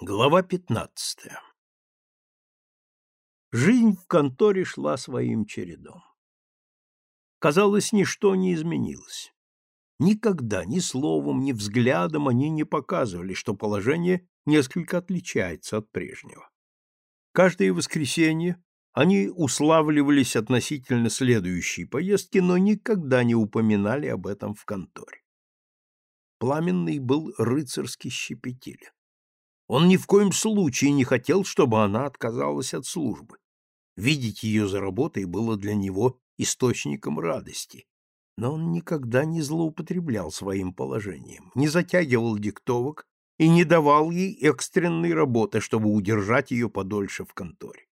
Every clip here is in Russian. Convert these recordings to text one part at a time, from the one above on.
Глава пятнадцатая Жизнь в конторе шла своим чередом. Казалось, ничто не изменилось. Никогда ни словом, ни взглядом они не показывали, что положение несколько отличается от прежнего. Каждое воскресенье они уславливались относительно следующей поездки, но никогда не упоминали об этом в конторе. Пламенный был рыцарски щепетилен. Он ни в коем случае не хотел, чтобы она отказалась от службы. Видеть ее за работой было для него источником радости. Но он никогда не злоупотреблял своим положением, не затягивал диктовок и не давал ей экстренной работы, чтобы удержать ее подольше в конторе.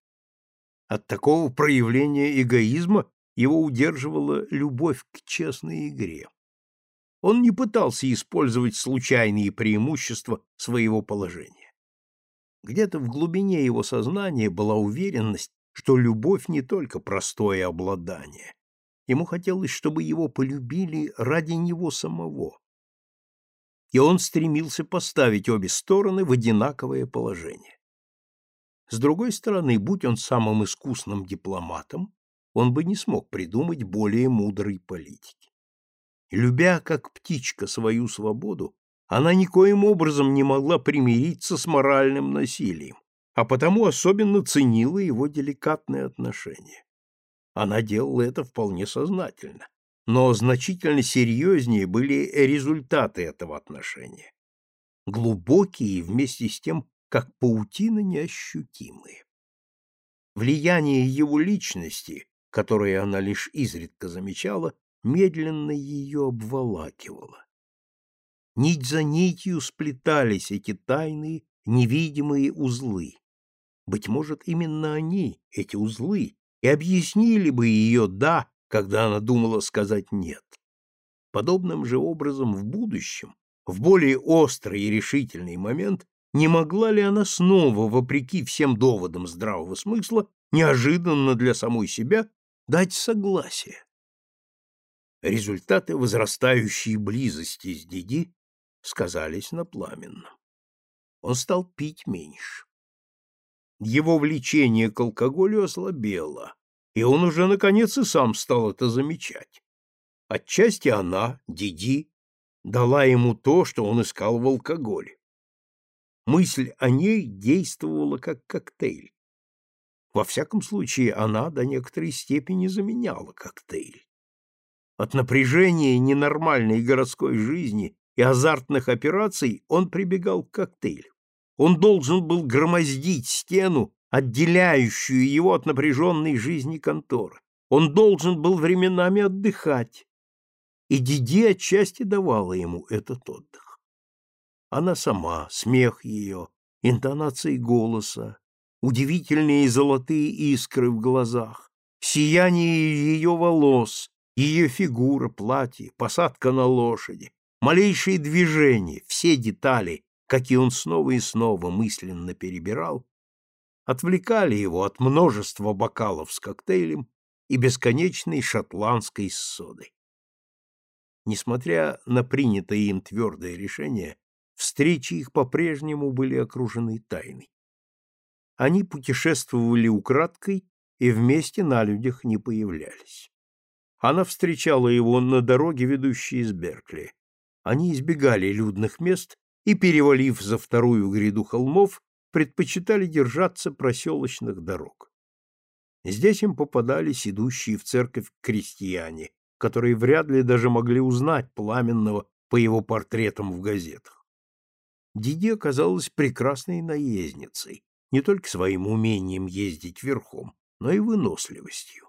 От такого проявления эгоизма его удерживала любовь к честной игре. Он не пытался использовать случайные преимущества своего положения. Где-то в глубине его сознания была уверенность, что любовь не только простое обладание. Ему хотелось, чтобы его полюбили ради него самого. И он стремился поставить обе стороны в одинаковое положение. С другой стороны, будь он самым искусным дипломатом, он бы не смог придумать более мудрой политики. Любя, как птичка, свою свободу, она никоим образом не могла примириться с моральным насилием, а потому особенно ценила его деликатное отношение. Она делала это вполне сознательно, но значительно серьезнее были результаты этого отношения. Глубокие и вместе с тем, как паутина неощутимые. Влияние его личности, которое она лишь изредка замечала, медленно ее обволакивало. Нить за нитью сплетались эти тайные, невидимые узлы. Быть может, именно они, эти узлы, и объяснили бы ее «да», когда она думала сказать «нет». Подобным же образом в будущем, в более острый и решительный момент, не могла ли она снова, вопреки всем доводам здравого смысла, неожиданно для самой себя дать согласие? Результаты возрастающей близости с Диди сказались на пламенном. Он стал пить меньше. Его влечение к алкоголю ослабело, и он уже, наконец, и сам стал это замечать. Отчасти она, Диди, дала ему то, что он искал в алкоголе. Мысль о ней действовала как коктейль. Во всяком случае, она до некоторой степени заменяла коктейль. От напряжения ненормальной городской жизни и азартных операций он прибегал к коктейлю. Он должен был громоздить стену, отделяющую его от напряженной жизни конторы. Он должен был временами отдыхать. И Диди отчасти давала ему этот отдых. Она сама, смех ее, интонации голоса, удивительные золотые искры в глазах, сияние ее волос, ее фигура, платье, посадка на лошади, Малейшие движения, все детали, какие он снова и снова мысленно перебирал, отвлекали его от множества бокалов с коктейлем и бесконечной шотландской содой. Несмотря на принятое им твердое решение, встречи их по-прежнему были окружены тайной. Они путешествовали украдкой и вместе на людях не появлялись. Она встречала его на дороге, ведущей из Беркли, они избегали людных мест и, перевалив за вторую гряду холмов, предпочитали держаться проселочных дорог. Здесь им попадались идущие в церковь крестьяне, которые вряд ли даже могли узнать Пламенного по его портретам в газетах. Диди оказалась прекрасной наездницей, не только своим умением ездить верхом, но и выносливостью.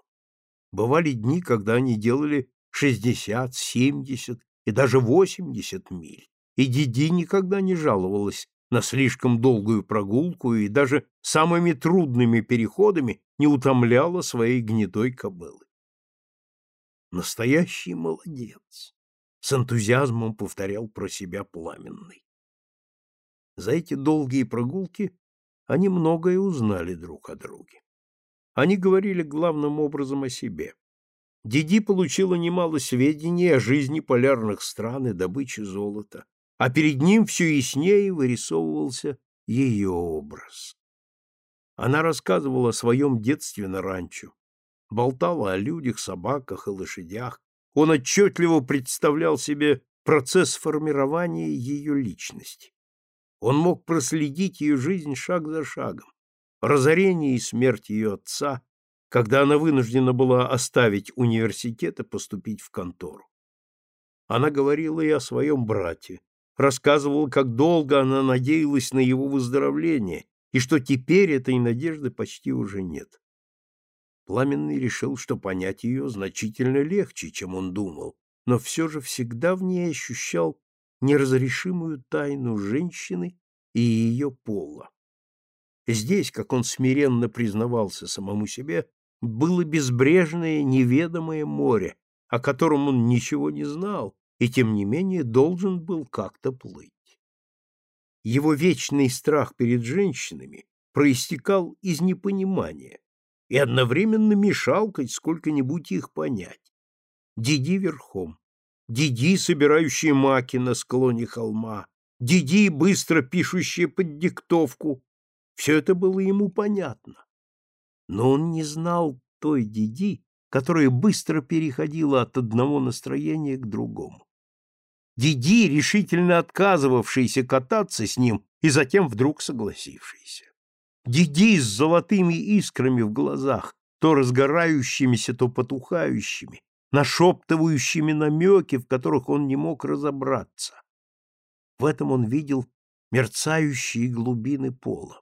Бывали дни, когда они делали шестьдесят, семьдесят и даже 80 миль, и Диди никогда не жаловалась на слишком долгую прогулку и даже самыми трудными переходами не утомляла своей гнетой кобылы. Настоящий молодец, с энтузиазмом повторял про себя пламенный. За эти долгие прогулки они многое узнали друг о друге. Они говорили главным образом о себе. Диди получила немало сведений о жизни полярных стран и добыче золота, а перед ним все яснее вырисовывался ее образ. Она рассказывала о своем детстве на ранчо, болтала о людях, собаках и лошадях. Он отчетливо представлял себе процесс формирования ее личности. Он мог проследить ее жизнь шаг за шагом, разорение и смерть ее отца, когда она вынуждена была оставить университет и поступить в контору. Она говорила и о своем брате, рассказывала, как долго она надеялась на его выздоровление и что теперь этой надежды почти уже нет. Пламенный решил, что понять ее значительно легче, чем он думал, но все же всегда в ней ощущал неразрешимую тайну женщины и ее пола. Здесь, как он смиренно признавался самому себе, было безбрежное неведомое море, о котором он ничего не знал и, тем не менее, должен был как-то плыть. Его вечный страх перед женщинами проистекал из непонимания и одновременно мешал хоть сколько-нибудь их понять. Диди верхом, Диди, собирающие маки на склоне холма, Диди, быстро пишущие под диктовку. Все это было ему понятно. Но он не знал той Диди, которая быстро переходила от одного настроения к другому. Диди, решительно отказывавшийся кататься с ним и затем вдруг согласившийся. Диди с золотыми искрами в глазах, то разгорающимися, то потухающими, нашептывающими намеки, в которых он не мог разобраться. В этом он видел мерцающие глубины пола,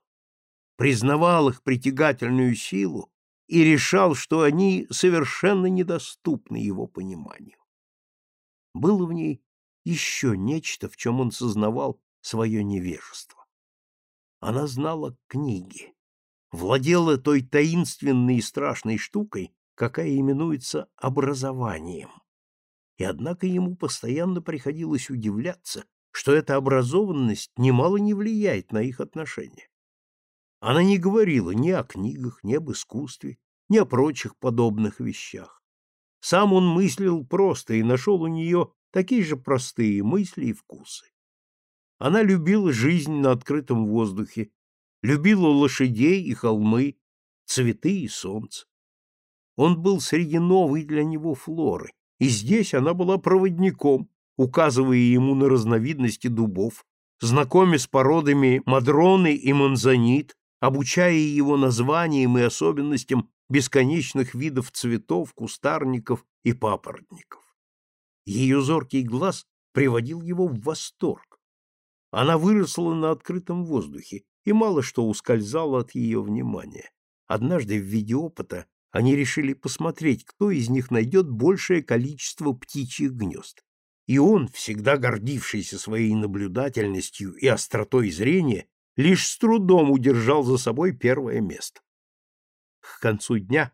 признавал их притягательную силу и решал, что они совершенно недоступны его пониманию. Было в ней еще нечто, в чем он сознавал свое невежество. Она знала книги, владела той таинственной и страшной штукой, какая именуется образованием. И однако ему постоянно приходилось удивляться, что эта образованность немало не влияет на их отношения. Она не говорила ни о книгах, ни об искусстве, ни о прочих подобных вещах. Сам он мыслил просто и нашел у нее такие же простые мысли и вкусы. Она любила жизнь на открытом воздухе, любила лошадей и холмы, цветы и солнце. Он был среди новой для него флоры, и здесь она была проводником, указывая ему на разновидности дубов, знакомя с породами мадроны и манзанит, обучая его названиям и особенностям бесконечных видов цветов, кустарников и папоротников. Ее зоркий глаз приводил его в восторг. Она выросла на открытом воздухе, и мало что ускользало от ее внимания. Однажды в виде опыта они решили посмотреть, кто из них найдет большее количество птичьих гнезд. И он, всегда гордившийся своей наблюдательностью и остротой зрения, лишь с трудом удержал за собой первое место. К концу дня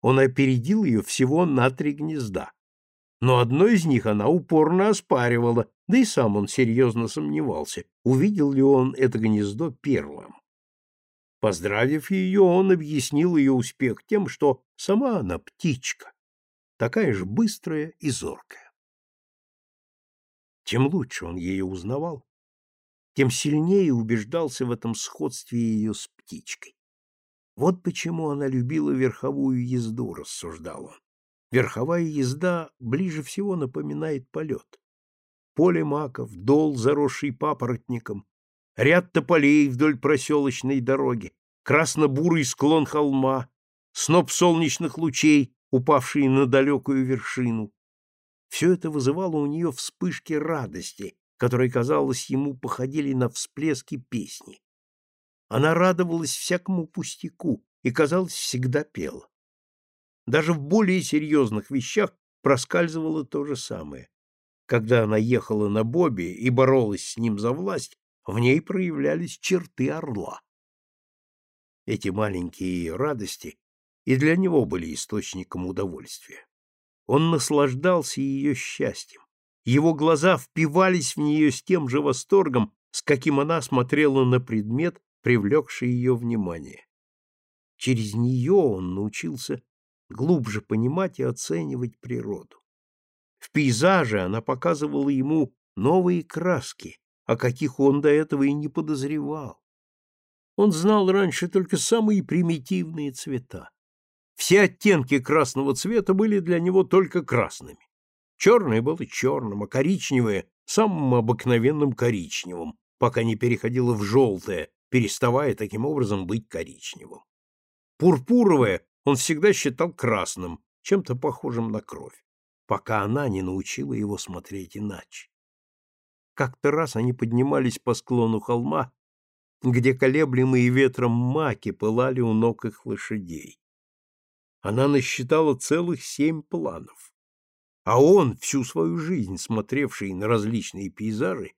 он опередил ее всего на три гнезда. Но одно из них она упорно оспаривала, да и сам он серьезно сомневался, увидел ли он это гнездо первым. Поздравив ее, он объяснил ее успех тем, что сама она птичка, такая же быстрая и зоркая. Чем лучше он ее узнавал, тем сильнее убеждался в этом сходстве ее с птичкой. Вот почему она любила верховую езду, рассуждал он. Верховая езда ближе всего напоминает полет. Поле маков, дол, заросший папоротником, ряд тополей вдоль проселочной дороги, красно-бурый склон холма, сноп солнечных лучей, упавшие на далекую вершину. Все это вызывало у нее вспышки радости, которые, казалось, ему походили на всплески песни. Она радовалась всякому пустяку и, казалось, всегда пела. Даже в более серьезных вещах проскальзывало то же самое. Когда она ехала на Бобе и боролась с ним за власть, в ней проявлялись черты орла. Эти маленькие радости и для него были источником удовольствия. Он наслаждался ее счастьем. Его глаза впивались в нее с тем же восторгом, с каким она смотрела на предмет, привлекший ее внимание. Через нее он научился глубже понимать и оценивать природу. В пейзаже она показывала ему новые краски, о каких он до этого и не подозревал. Он знал раньше только самые примитивные цвета. Все оттенки красного цвета были для него только красными. Черное было черным, а коричневое — самым обыкновенным коричневым, пока не переходило в желтое, переставая таким образом быть коричневым. Пурпуровое он всегда считал красным, чем-то похожим на кровь, пока она не научила его смотреть иначе. Как-то раз они поднимались по склону холма, где колеблемые ветром маки пылали у ног их лошадей. Она насчитала целых семь планов. А он, всю свою жизнь смотревший на различные пейзажи,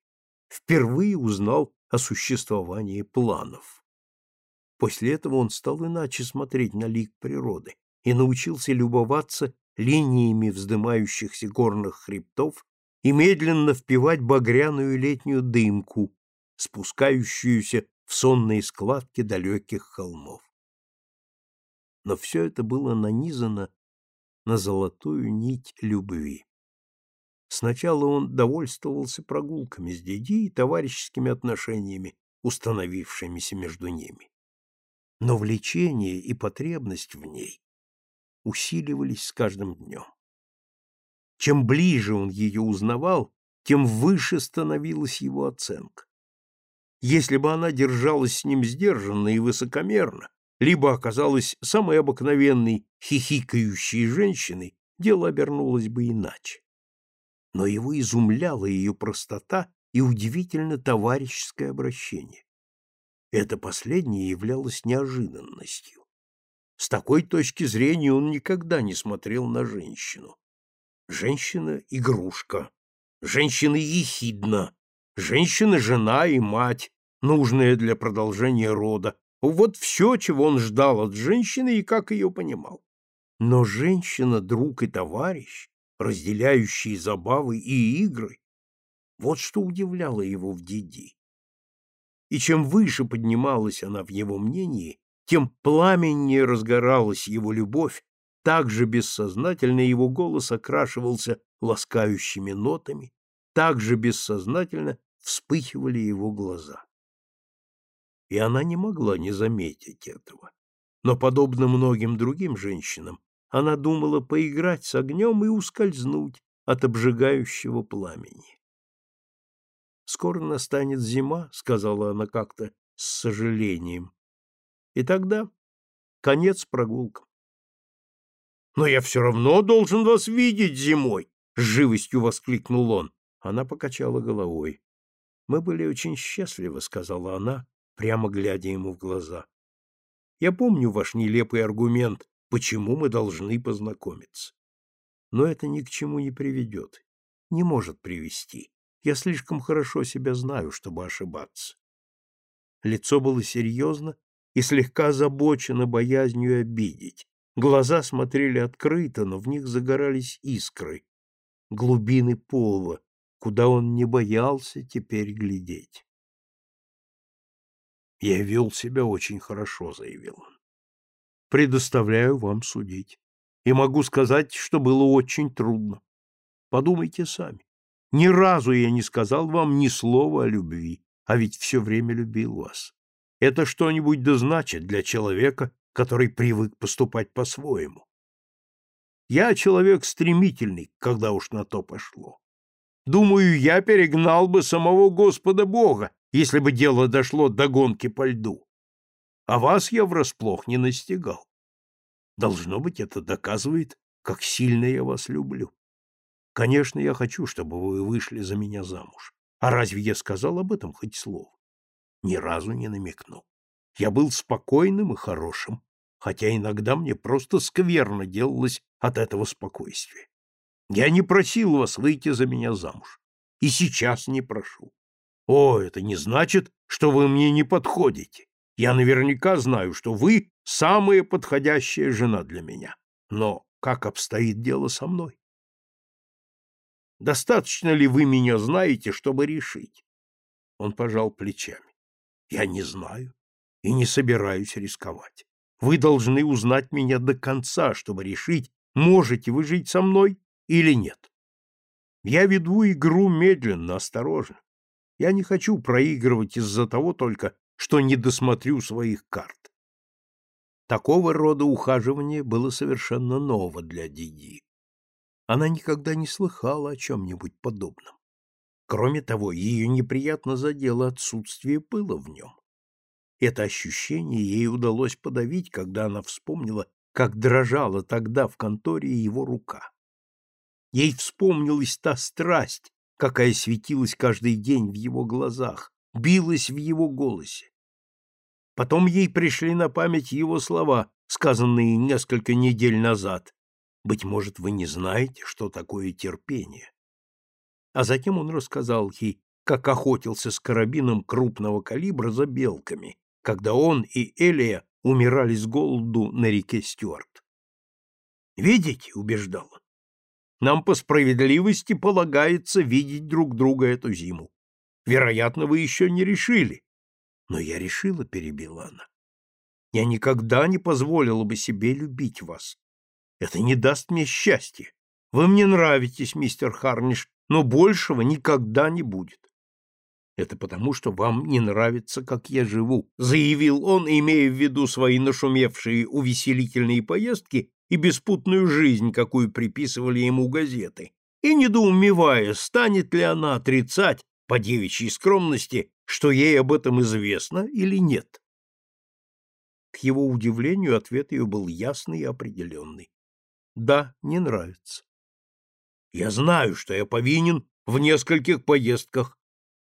впервые узнал о существовании планов. После этого он стал иначе смотреть на лик природы и научился любоваться линиями вздымающихся горных хребтов и медленно впивать багряную летнюю дымку, спускающуюся в сонные складки далеких холмов. Но все это было нанизано на золотую нить любви. Сначала он довольствовался прогулками с Диди и товарищескими отношениями, установившимися между ними. Но влечение и потребность в ней усиливались с каждым днем. Чем ближе он ее узнавал, тем выше становилась его оценка. Если бы она держалась с ним сдержанно и высокомерно, либо оказалась самой обыкновенной хихикающей женщиной, дело обернулось бы иначе. Но его изумляла ее простота и удивительно товарищеское обращение. Это последнее являлось неожиданностью. С такой точки зрения он никогда не смотрел на женщину. Женщина — игрушка, женщина — ехидна, женщина — жена и мать, нужная для продолжения рода. Вот все, чего он ждал от женщины и как ее понимал. Но женщина — друг и товарищ, разделяющий забавы и игры. Вот что удивляло его в Диди. И чем выше поднималась она в его мнении, тем пламеннее разгоралась его любовь, так же бессознательно его голос окрашивался ласкающими нотами, так же бессознательно вспыхивали его глаза. И она не могла не заметить этого. Но, подобно многим другим женщинам, она думала поиграть с огнем и ускользнуть от обжигающего пламени. «Скоро настанет зима», — сказала она как-то с сожалением. «И тогда конец прогулкам». «Но я все равно должен вас видеть зимой!» — с живостью воскликнул он. Она покачала головой. «Мы были очень счастливы», — сказала она, прямо глядя ему в глаза. «Я помню ваш нелепый аргумент, почему мы должны познакомиться. Но это ни к чему не приведет, не может привести. Я слишком хорошо себя знаю, чтобы ошибаться». Лицо было серьезно и слегка озабочено боязнью обидеть. Глаза смотрели открыто, но в них загорались искры, глубины пола, куда он не боялся теперь глядеть. «Я вел себя очень хорошо», — заявил он. «Предоставляю вам судить. И могу сказать, что было очень трудно. Подумайте сами. Ни разу я не сказал вам ни слова о любви, а ведь все время любил вас. Это что-нибудь да значит для человека, который привык поступать по-своему. Я человек стремительный, когда уж на то пошло. Думаю, я перегнал бы самого Господа Бога, если бы дело дошло до гонки по льду. А вас я врасплох не настигал. Должно быть, это доказывает, как сильно я вас люблю. Конечно, я хочу, чтобы вы вышли за меня замуж. А разве я сказал об этом хоть слово? Ни разу не намекнул. Я был спокойным и хорошим, хотя иногда мне просто скверно делалось от этого спокойствия. Я не просил вас выйти за меня замуж. И сейчас не прошу. О, это не значит, что вы мне не подходите. Я наверняка знаю, что вы самая подходящая жена для меня. Но как обстоит дело со мной? Достаточно ли вы меня знаете, чтобы решить? Он пожал плечами. Я не знаю и не собираюсь рисковать. Вы должны узнать меня до конца, чтобы решить, можете вы жить со мной или нет. Я веду игру медленно, осторожно. Я не хочу проигрывать из-за того только, что не досмотрю своих карт. Такого рода ухаживание было совершенно ново для Диди. Она никогда не слыхала о чем-нибудь подобном. Кроме того, ее неприятно задело отсутствие пыла в нем. Это ощущение ей удалось подавить, когда она вспомнила, как дрожала тогда в конторе его рука. Ей вспомнилась та страсть, какая светилась каждый день в его глазах, билась в его голосе. Потом ей пришли на память его слова, сказанные несколько недель назад. «Быть может, вы не знаете, что такое терпение». А затем он рассказал ей, как охотился с карабином крупного калибра за белками, когда он и Элия умирали с голоду на реке Стюарт. «Видите?» — убеждал он. «Нам по справедливости полагается видеть друг друга эту зиму. Вероятно, вы еще не решили, но я решила, перебила она. Я никогда не позволила бы себе любить вас. Это не даст мне счастья. Вы мне нравитесь, мистер Харниш, но большего никогда не будет. Это потому, что вам не нравится, как я живу, заявил он, имея в виду свои нашумевшие увеселительные поездки и беспутную жизнь, какую приписывали ему газеты, и недоумевая, станет ли она отрицать по девичьей скромности что ей об этом известно или нет. К его удивлению, ответ ее был ясный и определенный. Да, не нравится. Я знаю, что я повинен в нескольких поездках,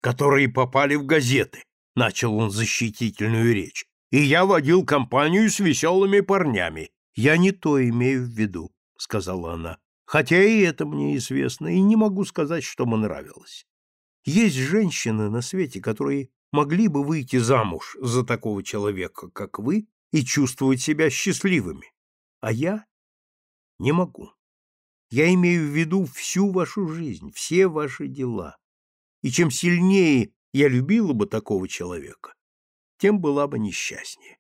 которые попали в газеты, начал он защитительную речь. И я водил компанию с веселыми парнями. Я не то имею в виду, сказала она. Хотя и это мне известно, и не могу сказать, что мне нравилось. Есть женщины на свете, которые могли бы выйти замуж за такого человека, как вы, и чувствовать себя счастливыми. А я не могу. Я имею в виду всю вашу жизнь, все ваши дела. И чем сильнее я любила бы такого человека, тем была бы несчастнее.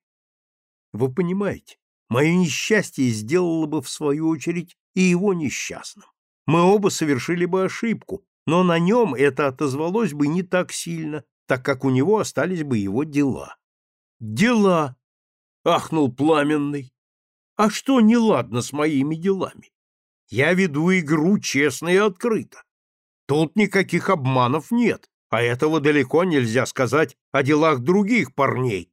Вы понимаете, мое несчастье сделало бы, в свою очередь, и его несчастным. Мы оба совершили бы ошибку, но на нем это отозвалось бы не так сильно, так как у него остались бы его дела. «Дела!» — ахнул Пламенный. «А что неладно с моими делами? Я веду игру честно и открыто. Тут никаких обманов нет, а этого далеко нельзя сказать о делах других парней,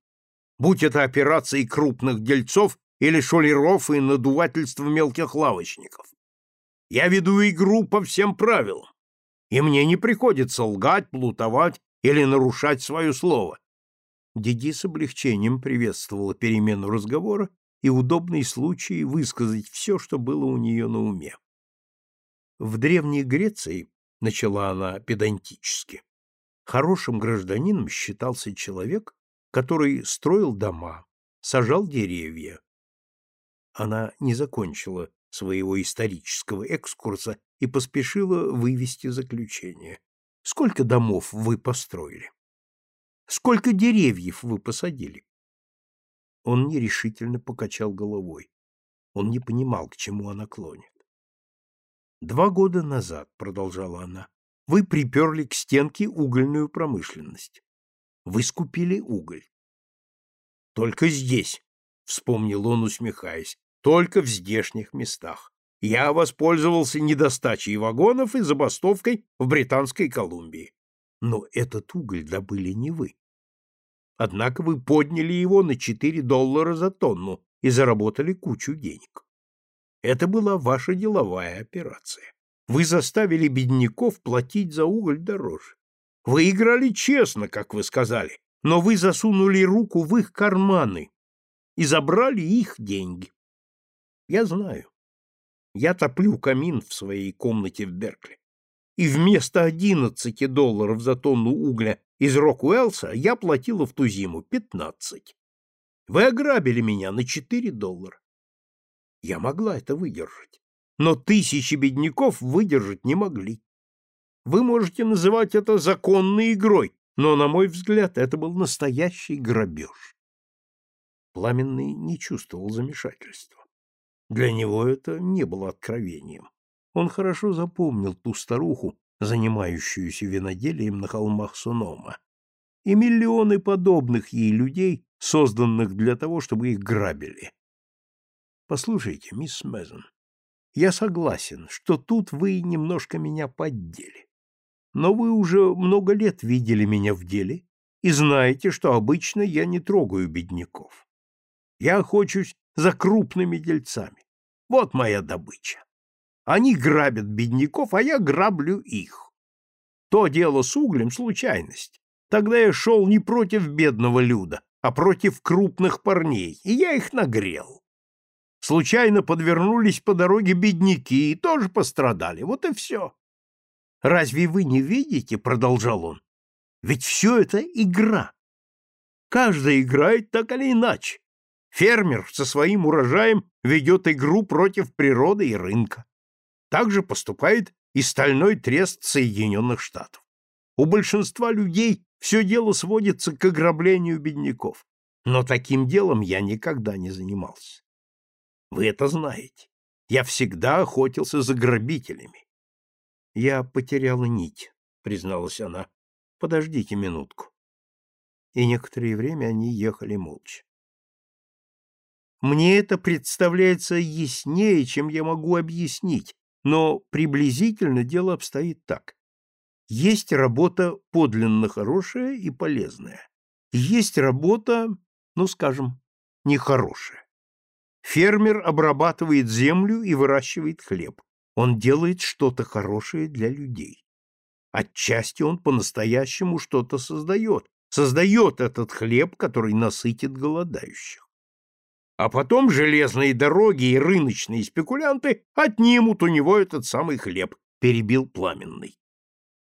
будь это операции крупных дельцов или шулеров и надувательство мелких лавочников. Я веду игру по всем правилам и мне не приходится лгать, плутовать или нарушать свое слово. Диди с облегчением приветствовала перемену разговора и удобный случай высказать все, что было у нее на уме. В Древней Греции, начала она педантически, хорошим гражданином считался человек, который строил дома, сажал деревья. Она не закончила своего исторического экскурса и поспешила вывести заключение. Сколько домов вы построили? Сколько деревьев вы посадили? Он нерешительно покачал головой. Он не понимал, к чему она клонит. Два года назад, продолжала она, вы приперли к стенке угольную промышленность. Вы скупили уголь. Только здесь, вспомнил он, усмехаясь, только в здешних местах. Я воспользовался недостачей вагонов и забастовкой в Британской Колумбии. Но этот уголь добыли не вы. Однако вы подняли его на 4 доллара за тонну и заработали кучу денег. Это была ваша деловая операция. Вы заставили бедняков платить за уголь дороже. Вы играли честно, как вы сказали, но вы засунули руку в их карманы и забрали их деньги. Я знаю. Я топлю камин в своей комнате в Беркли. И вместо 11 долларов за тонну угля из Рокуэлса я платила в ту зиму 15. Вы ограбили меня на 4 доллара. Я могла это выдержать. Но тысячи бедняков выдержать не могли. Вы можете называть это законной игрой, но, на мой взгляд, это был настоящий грабеж. Пламенный не чувствовал замешательства. Для него это не было откровением. Он хорошо запомнил ту старуху, занимающуюся виноделием на холмах Сунома. и миллионы подобных ей людей, созданных для того, чтобы их грабили. Послушайте, мисс Мезон, я согласен, что тут вы немножко меня поддели. Но вы уже много лет видели меня в деле и знаете, что обычно я не трогаю бедняков. Я охочусь за крупными дельцами. Вот моя добыча. Они грабят бедняков, а я граблю их. То дело с углем — случайность. Тогда я шел не против бедного люда, а против крупных парней, и я их нагрел. Случайно подвернулись по дороге бедняки и тоже пострадали. Вот и все. Разве вы не видите, — продолжал он, — ведь все это игра. Каждый играет так или иначе. Фермер со своим урожаем ведет игру против природы и рынка. Так же поступает и стальной трест Соединенных Штатов. У большинства людей все дело сводится к ограблению бедняков. Но таким делом я никогда не занимался. Вы это знаете. Я всегда охотился за грабителями. Я потеряла нить, призналась она. Подождите минутку. И некоторое время они ехали молча. Мне это представляется яснее, чем я могу объяснить, но приблизительно дело обстоит так. Есть работа подлинно хорошая и полезная. Есть работа, ну, скажем, нехорошая. Фермер обрабатывает землю и выращивает хлеб. Он делает что-то хорошее для людей. Отчасти он по-настоящему что-то создает. Создает этот хлеб, который насытит голодающих. А потом железные дороги и рыночные спекулянты отнимут у него этот самый хлеб, перебил пламенный.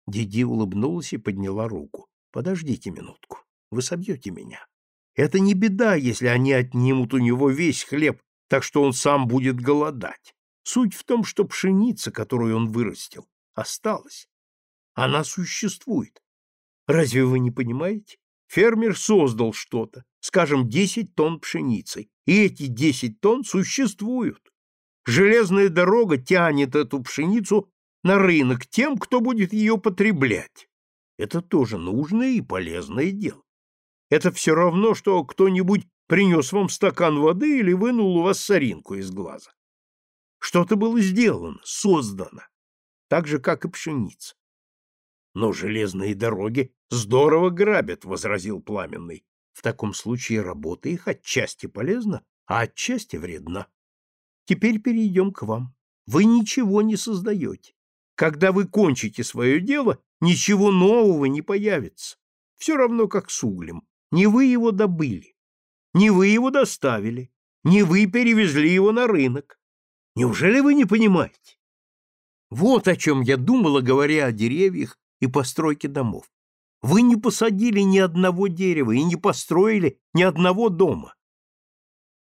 Диди улыбнулась и подняла руку. Подождите минутку. Вы собьете меня. Это не беда, если они отнимут у него весь хлеб, так что он сам будет голодать. Суть в том, что пшеница, которую он вырастил, осталась. Она существует. Разве вы не понимаете? Фермер создал что-то, скажем, 10 тонн пшеницы, и эти 10 тонн существуют. Железная дорога тянет эту пшеницу на рынок тем, кто будет ее потреблять. Это тоже нужное и полезное дело. Это все равно, что кто-нибудь принес вам стакан воды или вынул у вас соринку из глаза. Что-то было сделано, создано, так же, как и пшеница. Но железные дороги здорово грабят, — возразил Пламенный. В таком случае работа их отчасти полезна, а отчасти вредна. Теперь перейдем к вам. Вы ничего не создаете. Когда вы кончите свое дело, ничего нового не появится. Все равно, как с углем. Не вы его добыли, не вы его доставили, не вы перевезли его на рынок. Неужели вы не понимаете? Вот о чем я думала, говоря о деревьях и постройке домов. Вы не посадили ни одного дерева и не построили ни одного дома.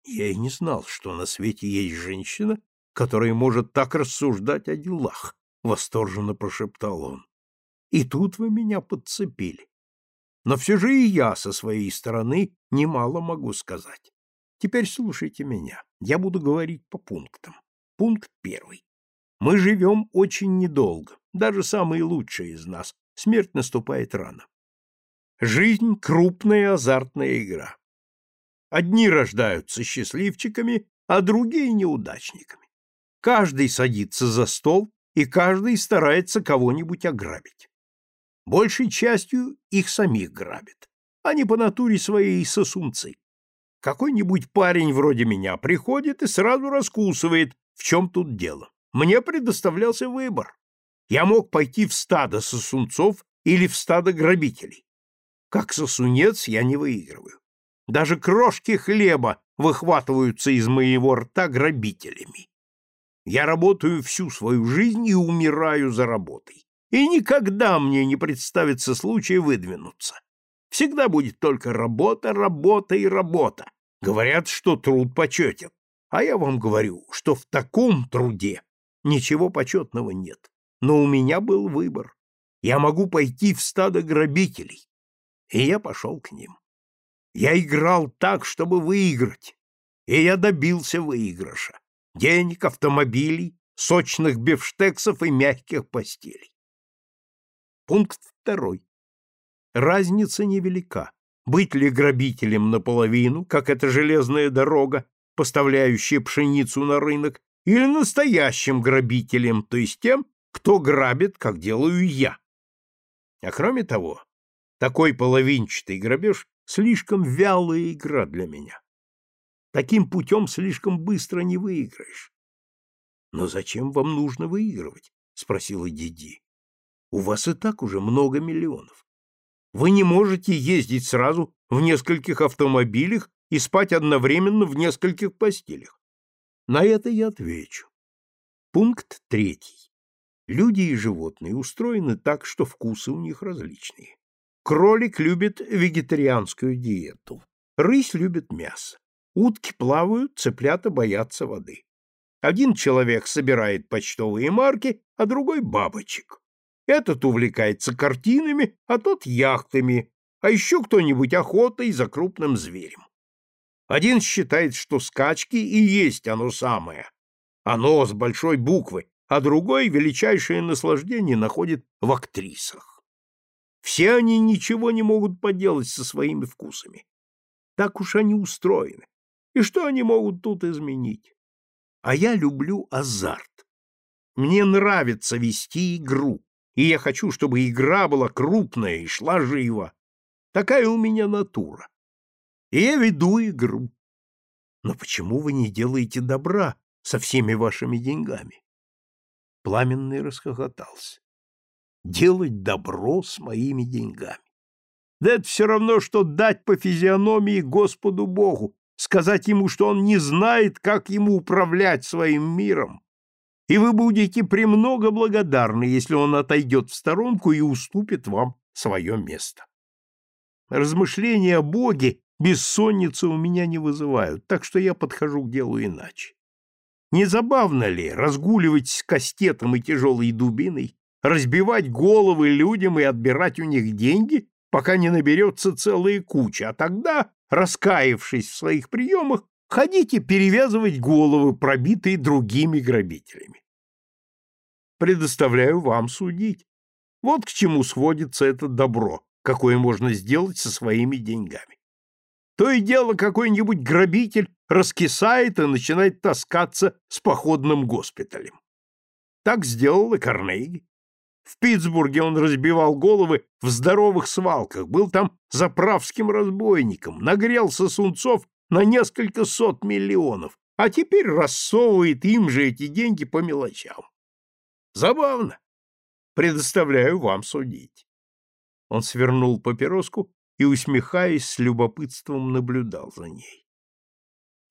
Я и не знал, что на свете есть женщина, которая может так рассуждать о делах, — восторженно прошептал он. И тут вы меня подцепили. Но все же и я со своей стороны немало могу сказать. Теперь слушайте меня. Я буду говорить по пунктам. Пункт первый. Мы живем очень недолго, даже самые лучшие из нас. Смерть наступает рано. Жизнь — крупная азартная игра. Одни рождаются счастливчиками, а другие — неудачниками. Каждый садится за стол, и каждый старается кого-нибудь ограбить. Большей частью их самих грабят. Они по натуре своей сосунцы. Какой-нибудь парень вроде меня приходит и сразу раскусывает, в чем тут дело. Мне предоставлялся выбор. Я мог пойти в стадо сосунцов или в стадо грабителей. Как сосунец я не выигрываю. Даже крошки хлеба выхватываются из моего рта грабителями. Я работаю всю свою жизнь и умираю за работой и никогда мне не представится случая выдвинуться. Всегда будет только работа, работа и работа. Говорят, что труд почетен. А я вам говорю, что в таком труде ничего почетного нет. Но у меня был выбор. Я могу пойти в стадо грабителей. И я пошел к ним. Я играл так, чтобы выиграть. И я добился выигрыша. Денег, автомобилей, сочных бифштексов и мягких постелей. Пункт второй. разница невелика. Быть ли грабителем наполовину, как эта железная дорога, поставляющая пшеницу на рынок, или настоящим грабителем, то есть тем, кто грабит, как делаю я. А кроме того, такой половинчатый грабеж — слишком вялая игра для меня. Таким путем слишком быстро не выиграешь. — Но зачем вам нужно выигрывать? — спросила Диди. — У вас и так уже много миллионов. Вы не можете ездить сразу в нескольких автомобилях и спать одновременно в нескольких постелях. На это я отвечу. Пункт третий. Люди и животные устроены так, что вкусы у них различные. Кролик любит вегетарианскую диету. Рысь любит мясо. Утки плавают, цыплята боятся воды. Один человек собирает почтовые марки, а другой — бабочек. Этот увлекается картинами, а тот — яхтами, а еще кто-нибудь охотой за крупным зверем. Один считает, что скачки и есть оно самое, оно с большой буквы, а другой величайшее наслаждение находит в актрисах. Все они ничего не могут поделать со своими вкусами. Так уж они устроены. И что они могут тут изменить? А я люблю азарт. Мне нравится вести игру, и я хочу, чтобы игра была крупная и шла живо. Такая у меня натура. И я веду игру. Но почему вы не делаете добра со всеми вашими деньгами? Пламенный расхохотался. Делать добро с моими деньгами. Да это все равно, что дать по физиономии Господу Богу, сказать ему, что он не знает, как ему управлять своим миром, и вы будете премного благодарны, если он отойдет в сторонку и уступит вам свое место. Размышления о Боге бессонницы у меня не вызывают, так что я подхожу к делу иначе. Не забавно ли разгуливать с кастетом и тяжелой дубиной, разбивать головы людям и отбирать у них деньги, пока не наберется целая куча, а тогда, раскаявшись в своих приемах, ходите перевязывать головы, пробитые другими грабителями. Предоставляю вам судить. Вот к чему сводится это добро, какое можно сделать со своими деньгами. То и дело какой-нибудь грабитель раскисает и начинает таскаться с походным госпиталем. Так сделал и Карнеги. В Питтсбурге он разбивал головы в здоровых свалках, был там заправским разбойником, нагрелся сунцов на несколько сот миллионов, а теперь рассовывает им же эти деньги по мелочам. Забавно. Предоставляю вам судить. Он свернул папироску и, усмехаясь, с любопытством наблюдал за ней.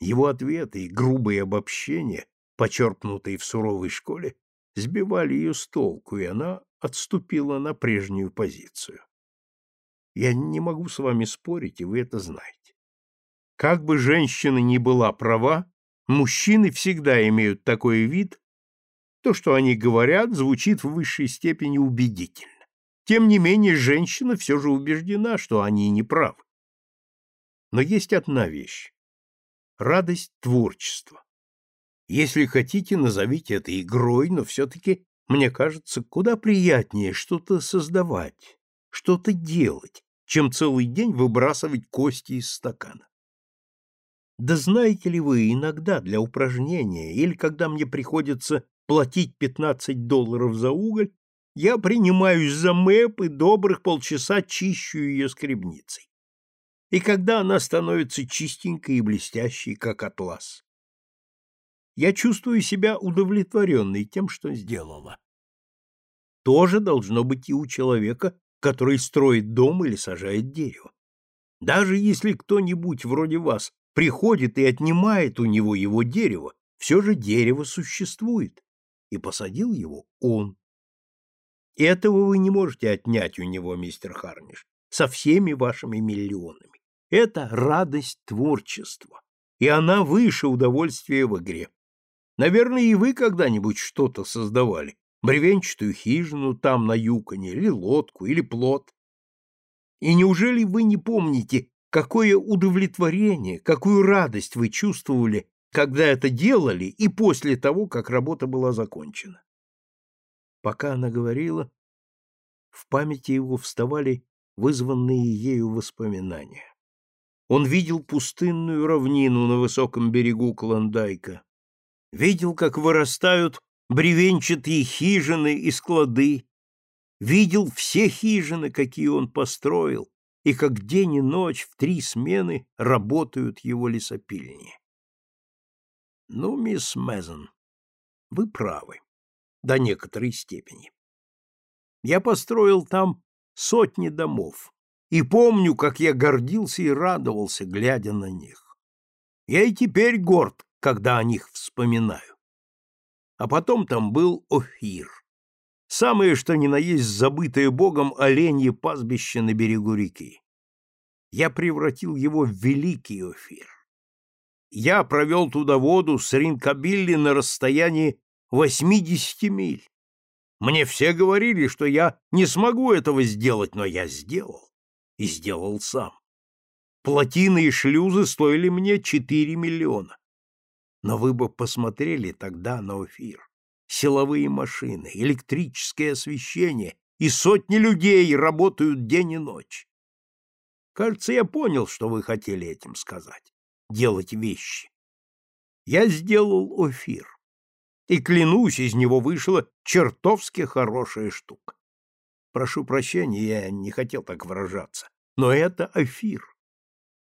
Его ответы и грубые обобщения, почерпнутые в суровой школе, сбивали ее с толку, и она отступила на прежнюю позицию. Я не могу с вами спорить, и вы это знаете. Как бы женщина ни была права, мужчины всегда имеют такой вид, то, что они говорят, звучит в высшей степени убедительно. Тем не менее, женщина все же убеждена, что они не правы. Но есть одна вещь — радость творчества. Если хотите, назовите это игрой, но все-таки, мне кажется, куда приятнее что-то создавать, что-то делать, чем целый день выбрасывать кости из стакана. Да знаете ли вы, иногда для упражнения или когда мне приходится платить 15 долларов за уголь, я принимаюсь за мэп и добрых полчаса чищу ее скребницей. И когда она становится чистенькой и блестящей, как атлас, я чувствую себя удовлетворенной тем, что сделала. Тоже должно быть и у человека, который строит дом или сажает дерево. Даже если кто-нибудь вроде вас приходит и отнимает у него его дерево, все же дерево существует, и посадил его он. Этого вы не можете отнять у него, мистер Харниш, со всеми вашими миллионами. Это радость творчества, и она выше удовольствия в игре. Наверное, и вы когда-нибудь что-то создавали, бревенчатую хижину там на Юконе, или лодку, или плот. И неужели вы не помните, какое удовлетворение, какую радость вы чувствовали, когда это делали и после того, как работа была закончена? Пока она говорила, в памяти его вставали вызванные ею воспоминания. Он видел пустынную равнину на высоком берегу Клондайка, видел, как вырастают бревенчатые хижины и склады, видел все хижины, какие он построил, и как день и ночь в три смены работают его лесопильни. Ну, мисс Мезон, вы правы, до некоторой степени. Я построил там сотни домов, и помню, как я гордился и радовался, глядя на них. Я и теперь горд, когда о них вспоминаю. А потом там был Офир. Самое что ни на есть забытое Богом оленье пастбище на берегу реки. Я превратил его в великий Офир. Я провел туда воду с Ринкабилли на расстоянии 80 миль. Мне все говорили, что я не смогу этого сделать, но я сделал. И сделал сам. Плотины и шлюзы стоили мне 4 миллиона. Но вы бы посмотрели тогда на эфир. Силовые машины, электрическое освещение и сотни людей работают день и ночь. Кажется, я понял, что вы хотели этим сказать. Делать вещи. Я сделал эфир. И, клянусь, из него вышла чертовски хорошая штука. Прошу прощения, я не хотел так выражаться, но это эфир.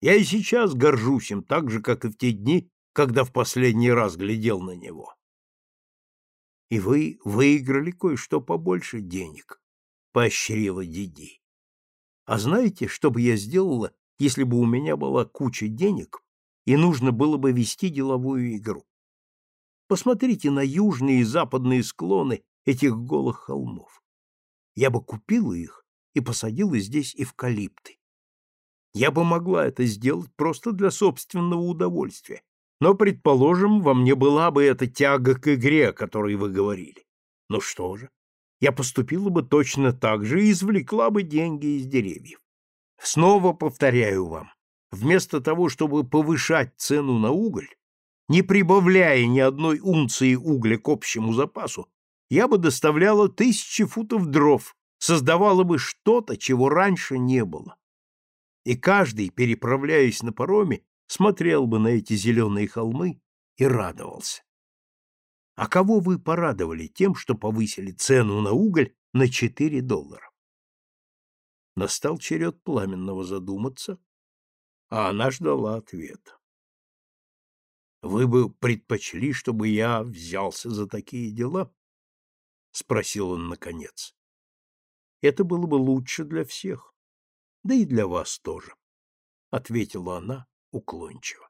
Я и сейчас горжусь им так же, как и в те дни, когда в последний раз глядел на него. И вы выиграли кое-что побольше денег, — поощрила Диди. А знаете, что бы я сделала, если бы у меня была куча денег и нужно было бы вести деловую игру? Посмотрите на южные и западные склоны этих голых холмов. Я бы купила их и посадила здесь эвкалипты. Я бы могла это сделать просто для собственного удовольствия, но, предположим, во мне была бы эта тяга к игре, о которой вы говорили. Ну что же, я поступила бы точно так же и извлекла бы деньги из деревьев. Снова повторяю вам, вместо того, чтобы повышать цену на уголь, не прибавляя ни одной унции угля к общему запасу, я бы доставляла тысячи футов дров, создавала бы что-то, чего раньше не было. И каждый, переправляясь на пароме, смотрел бы на эти зеленые холмы и радовался. А кого вы порадовали тем, что повысили цену на уголь на 4 доллара? Настал черед Пламенного задуматься, а она ждала ответа. Вы бы предпочли, чтобы я взялся за такие дела? спросил он наконец. Это было бы лучше для всех, да и для вас тоже, ответила она уклончиво.